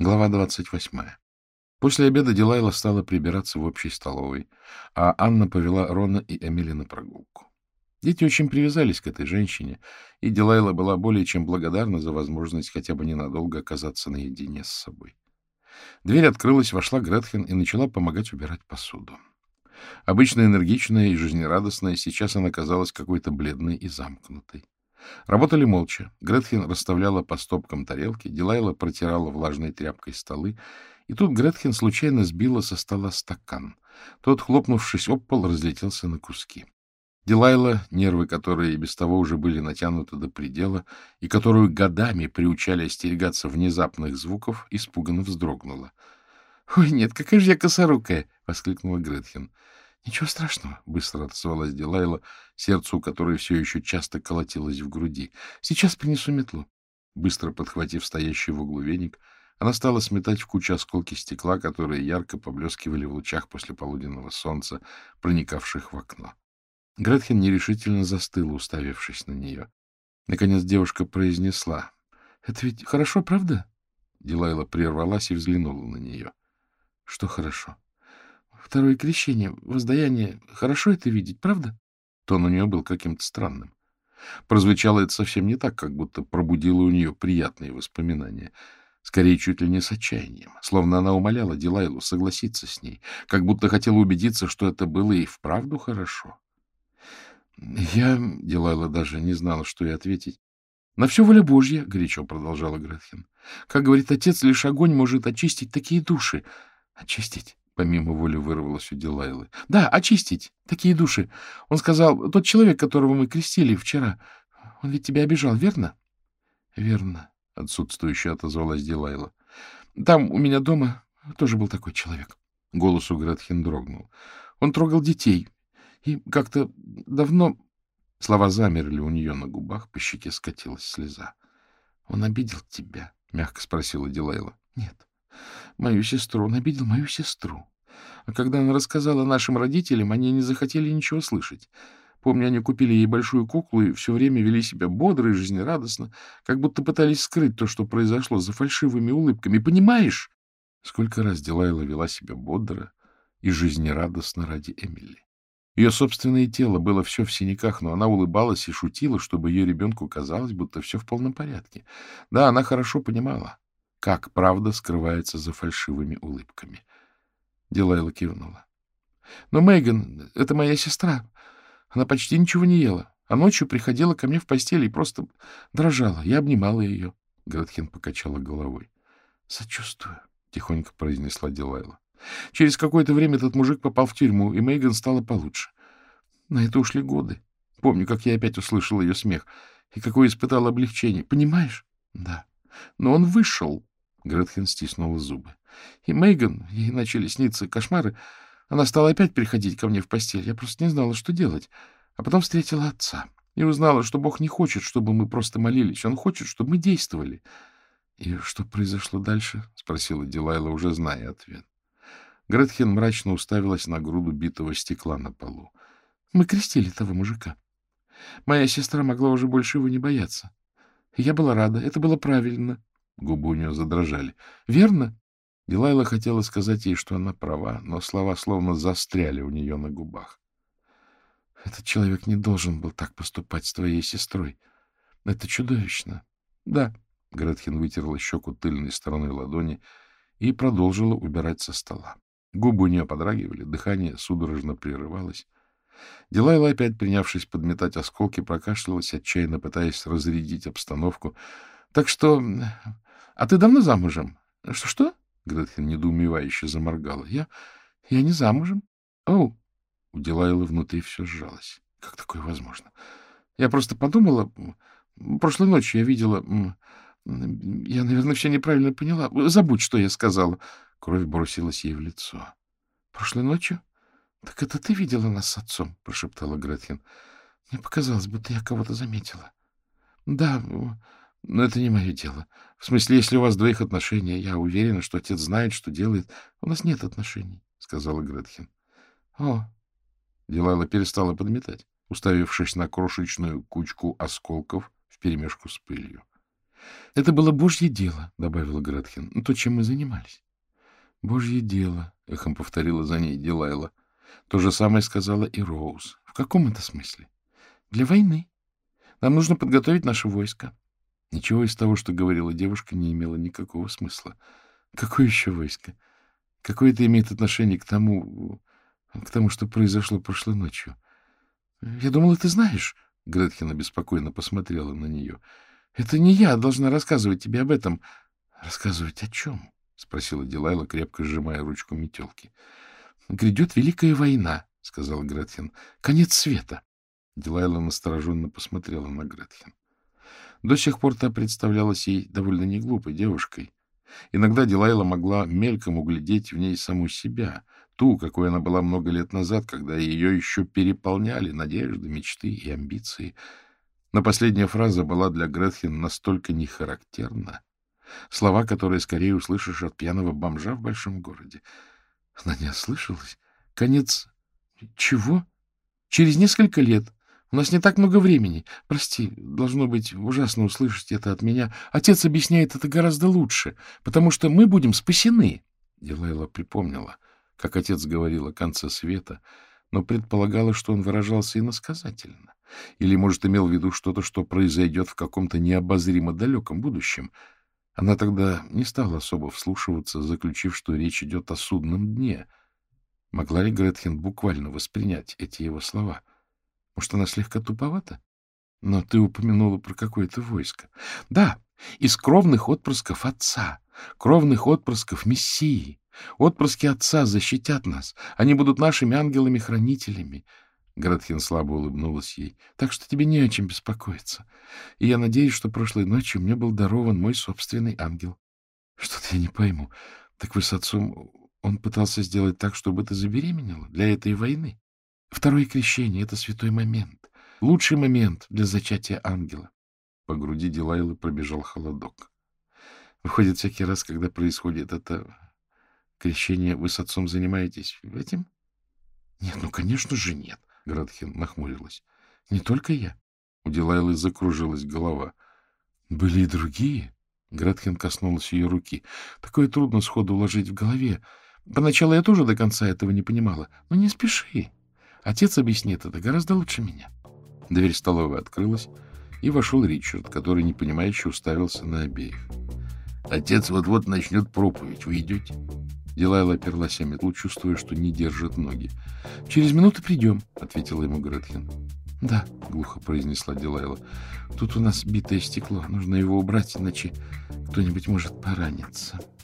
Глава двадцать восьмая. После обеда Дилайла стала прибираться в общей столовой, а Анна повела Рона и Эмили на прогулку. Дети очень привязались к этой женщине, и Дилайла была более чем благодарна за возможность хотя бы ненадолго оказаться наедине с собой. Дверь открылась, вошла Гретхен и начала помогать убирать посуду. Обычно энергичная и жизнерадостная, сейчас она казалась какой-то бледной и замкнутой. Работали молча. Гретхен расставляла по стопкам тарелки, Дилайла протирала влажной тряпкой столы, и тут Гретхен случайно сбила со стола стакан. Тот, хлопнувшись об пол, разлетелся на куски. Дилайла, нервы которые и без того уже были натянуты до предела, и которую годами приучали остерегаться внезапных звуков, испуганно вздрогнула. — Ой, нет, какая же я косорукая! — воскликнула Гретхен. — Ничего страшного, — быстро отозвалась Дилайла, сердце у которой все еще часто колотилось в груди. — Сейчас принесу метлу. Быстро подхватив стоящий в углу веник, она стала сметать в кучу осколки стекла, которые ярко поблескивали в лучах после полуденного солнца, проникавших в окно. Гретхен нерешительно застыла, уставившись на нее. Наконец девушка произнесла. — Это ведь хорошо, правда? Дилайла прервалась и взглянула на нее. — Что хорошо? Второе крещение, воздаяние. Хорошо это видеть, правда? Тон у нее был каким-то странным. Прозвучало это совсем не так, как будто пробудило у нее приятные воспоминания. Скорее, чуть ли не с отчаянием. Словно она умоляла Дилайлу согласиться с ней, как будто хотела убедиться, что это было и вправду хорошо. Я, Дилайла, даже не знала, что и ответить. — На все воля Божья, — горячо продолжала Гретхен. — Как говорит отец, лишь огонь может очистить такие души. — Очистить? Помимо воли вырвалось у Дилайлы. — Да, очистить такие души. Он сказал, тот человек, которого мы крестили вчера, он ведь тебя обижал, верно? — Верно, — отсутствующе отозвалась Дилайла. — Там у меня дома тоже был такой человек. Голос у Гретхен дрогнул. Он трогал детей. И как-то давно... Слова замерли у нее на губах, по щеке скатилась слеза. — Он обидел тебя? — мягко спросила Дилайла. — Нет. Мою сестру. Он обидел мою сестру. А когда она рассказала нашим родителям, они не захотели ничего слышать. Помню, они купили ей большую куклу и все время вели себя бодро и жизнерадостно, как будто пытались скрыть то, что произошло за фальшивыми улыбками. Понимаешь? Сколько раз Дилайла вела себя бодро и жизнерадостно ради Эмили. Ее собственное тело было все в синяках, но она улыбалась и шутила, чтобы ее ребенку казалось, будто все в полном порядке. Да, она хорошо понимала, как правда скрывается за фальшивыми улыбками. Дилайла кивнула. — Но Мейган — это моя сестра. Она почти ничего не ела, а ночью приходила ко мне в постель и просто дрожала. Я обнимала ее. Гретхен покачала головой. — Сочувствую, — тихонько произнесла Дилайла. Через какое-то время этот мужик попал в тюрьму, и Мейган стала получше. На это ушли годы. Помню, как я опять услышал ее смех, и какое испытал облегчение. Понимаешь? Да. Но он вышел. Гретхен стиснула зубы. И Мейган, ей начали сниться кошмары. Она стала опять приходить ко мне в постель. Я просто не знала, что делать. А потом встретила отца и узнала, что Бог не хочет, чтобы мы просто молились. Он хочет, чтобы мы действовали. — И что произошло дальше? — спросила Дилайла, уже зная ответ. Гретхен мрачно уставилась на груду битого стекла на полу. — Мы крестили того мужика. Моя сестра могла уже больше его не бояться. Я была рада. Это было правильно. Губы у нее задрожали. — Верно? Дилайла хотела сказать ей, что она права, но слова словно застряли у нее на губах. — Этот человек не должен был так поступать с твоей сестрой. Это чудовищно. — Да. Гретхен вытерла щеку тыльной стороной ладони и продолжила убирать со стола. Губы у нее подрагивали, дыхание судорожно прерывалось. Дилайла, опять принявшись подметать осколки, прокашлялась, отчаянно пытаясь разрядить обстановку. — Так что... А ты давно замужем? — Что-что? — Гретхен недоумевающе заморгала. — Я... я не замужем. — Оу! У Дилайлы внутри все сжалось. Как такое возможно? Я просто подумала... Прошлой ночью я видела... Я, наверное, все неправильно поняла. Забудь, что я сказала. Кровь бросилась ей в лицо. — Прошлой ночью? — Так это ты видела нас с отцом? — прошептала Гретхен. — Мне показалось, будто я кого-то заметила. — Да, но это не мое дело. В смысле, если у вас двоих отношения, я уверена, что отец знает, что делает. У нас нет отношений, — сказала Гретхен. — О! Дилайла перестала подметать, уставившись на крошечную кучку осколков вперемешку с пылью. — Это было божье дело, — добавила Гретхен, — то, чем мы занимались. — Божье дело, — эхом повторила за ней Дилайла. То же самое сказала и Роуз. — В каком это смысле? — Для войны. Нам нужно подготовить наше войско. Ничего из того, что говорила девушка, не имело никакого смысла. Какое еще войско? Какое это имеет отношение к тому, к тому, что произошло прошлой ночью? Я думала, ты знаешь. Гретхен беспокойно посмотрела на нее. Это не я должна рассказывать тебе об этом. Рассказывать о чем? спросила Дилайла, крепко сжимая ручку метелки. Грядет великая война, сказал Гретхен. Конец света. Дилайла настороженно посмотрела на Гретхен. До сих пор та представлялась ей довольно неглупой девушкой. Иногда Дилайла могла мельком углядеть в ней саму себя, ту, какой она была много лет назад, когда ее еще переполняли надежды, мечты и амбиции. Но последняя фраза была для Гретхен настолько нехарактерна. Слова, которые скорее услышишь от пьяного бомжа в большом городе. Она не ослышалась. Конец... Чего? Через несколько лет у нас не так много времени. Прости, должно быть ужасно услышать это от меня. Отец объясняет это гораздо лучше, потому что мы будем спасены. Дилайла припомнила, как отец говорил о конце света, но предполагала, что он выражался иносказательно. Или, может, имел в виду что-то, что произойдет в каком-то необозримо далеком будущем. Она тогда не стала особо вслушиваться, заключив, что речь идет о судном дне. Могла ли Гретхен буквально воспринять эти его слова? — может, она слегка туповата? Но ты упомянула про какое-то войско. Да, из кровных отпрысков отца, кровных отпрысков Мессии. Отпрыски отца защитят нас. Они будут нашими ангелами-хранителями. Гретхен слабо улыбнулась ей. Так что тебе не о чем беспокоиться. И я надеюсь, что прошлой ночью мне был дарован мой собственный ангел. Что-то я не пойму. Так вы с отцом... Он пытался сделать так, чтобы ты забеременела для этой войны? Второе крещение — это святой момент. Лучший момент для зачатия ангела. По груди Дилайлы пробежал холодок. Выходит, всякий раз, когда происходит это крещение, вы с отцом занимаетесь этим? Нет, ну, конечно же, нет. Градхин нахмурилась. Не только я. У Дилайлы закружилась голова. Были и другие. Гретхен коснулась ее руки. Такое трудно сходу уложить в голове. Поначалу я тоже до конца этого не понимала. Но не спеши. Отец объяснит это гораздо лучше меня. Дверь столовой открылась, и вошел Ричард, который непонимающе уставился на обеих. — Отец вот-вот начнет проповедь. Вы идете? Дилайла оперлась о метлу, чувствуя, что не держит ноги. — Через минуту придем, — ответила ему Гретхен. — Да, — глухо произнесла Дилайла. — Тут у нас битое стекло. Нужно его убрать, иначе кто-нибудь может пораниться. —